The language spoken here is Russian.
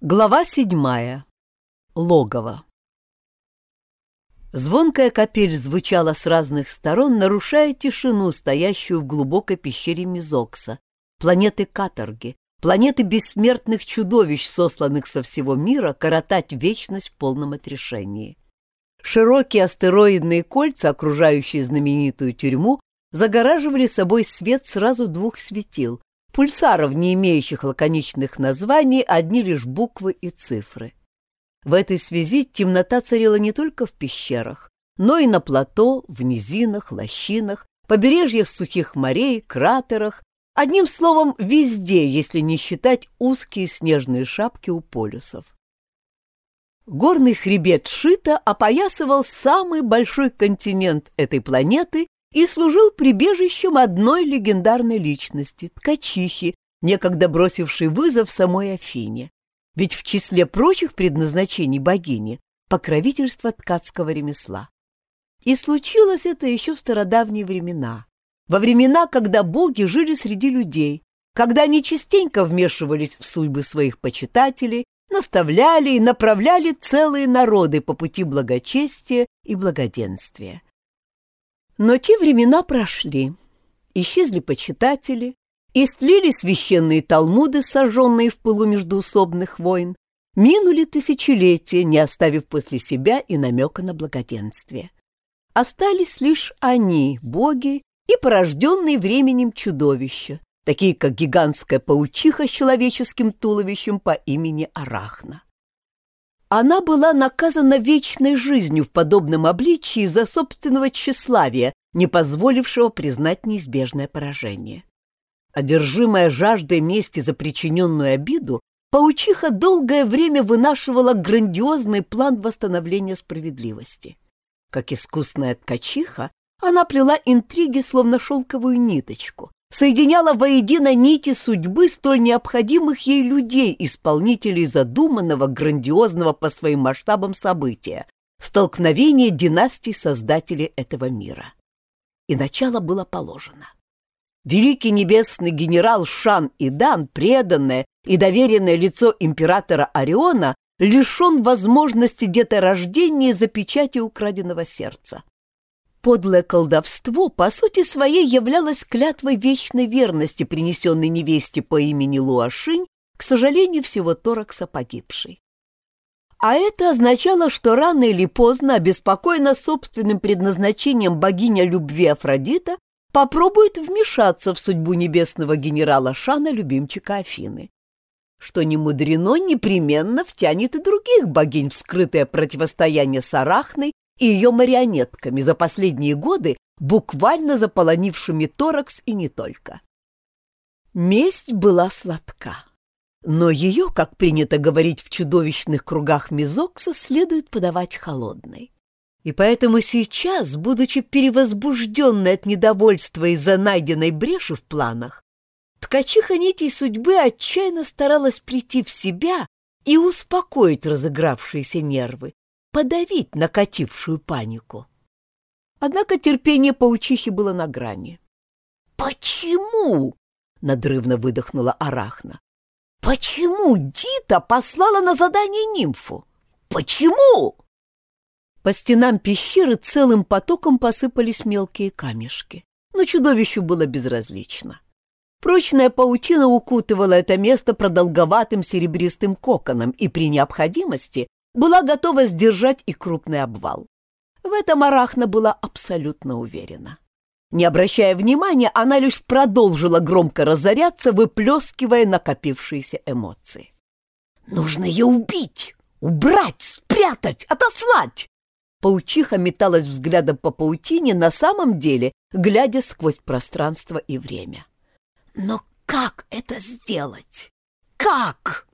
Глава седьмая. Логово. Звонкая капель звучала с разных сторон, нарушая тишину, стоящую в глубокой пещере Мизокса, планеты Каторги, планеты бессмертных чудовищ, сосланных со всего мира, коротать вечность в полном отрешении. Широкие астероидные кольца, окружающие знаменитую тюрьму, загораживали собой свет сразу двух светил, пульсаров, не имеющих лаконичных названий, одни лишь буквы и цифры. В этой связи темнота царила не только в пещерах, но и на плато, в низинах, лощинах, побережьях сухих морей, кратерах, одним словом, везде, если не считать узкие снежные шапки у полюсов. Горный хребет Шита опоясывал самый большой континент этой планеты и служил прибежищем одной легендарной личности — ткачихи, некогда бросившей вызов самой Афине. Ведь в числе прочих предназначений богини — покровительство ткацкого ремесла. И случилось это еще в стародавние времена, во времена, когда боги жили среди людей, когда они частенько вмешивались в судьбы своих почитателей, наставляли и направляли целые народы по пути благочестия и благоденствия. Но те времена прошли. Исчезли почитатели, истлели священные талмуды, сожженные в пылу междуусобных войн, минули тысячелетия, не оставив после себя и намека на благоденствие. Остались лишь они, боги, и порожденные временем чудовища, такие как гигантская паучиха с человеческим туловищем по имени Арахна. Она была наказана вечной жизнью в подобном обличии за собственного тщеславия, не позволившего признать неизбежное поражение. Одержимая жаждой мести за причиненную обиду, паучиха долгое время вынашивала грандиозный план восстановления справедливости. Как искусная ткачиха, она плела интриги, словно шелковую ниточку, соединяла воедино нити судьбы столь необходимых ей людей, исполнителей задуманного, грандиозного по своим масштабам события — столкновения династий создателей этого мира. И начало было положено. Великий небесный генерал Шан Идан, преданное и доверенное лицо императора Ориона, лишен возможности деторождения за печати украденного сердца. Подлое колдовство, по сути своей, являлось клятвой вечной верности, принесенной невесте по имени Луашинь, к сожалению, всего Торакса погибшей. А это означало, что рано или поздно, обеспокоена собственным предназначением богиня любви Афродита, попробует вмешаться в судьбу небесного генерала Шана, любимчика Афины. Что не мудрено, непременно втянет и других богинь в скрытое противостояние с Арахной и ее марионетками за последние годы, буквально заполонившими торакс и не только. Месть была сладка, но ее, как принято говорить в чудовищных кругах Мизокса, следует подавать холодной. И поэтому сейчас, будучи перевозбужденной от недовольства из-за найденной бреши в планах, ткачиха нитей судьбы отчаянно старалась прийти в себя и успокоить разыгравшиеся нервы, подавить накатившую панику. Однако терпение паучихи было на грани. «Почему?» — надрывно выдохнула Арахна. «Почему Дита послала на задание нимфу? Почему?» По стенам пещеры целым потоком посыпались мелкие камешки, но чудовищу было безразлично. Прочная паутина укутывала это место продолговатым серебристым коконом и при необходимости была готова сдержать и крупный обвал. В этом Арахна была абсолютно уверена. Не обращая внимания, она лишь продолжила громко разоряться, выплескивая накопившиеся эмоции. «Нужно ее убить! Убрать! Спрятать! Отослать!» Паучиха металась взглядом по паутине, на самом деле, глядя сквозь пространство и время. «Но как это сделать? Как?»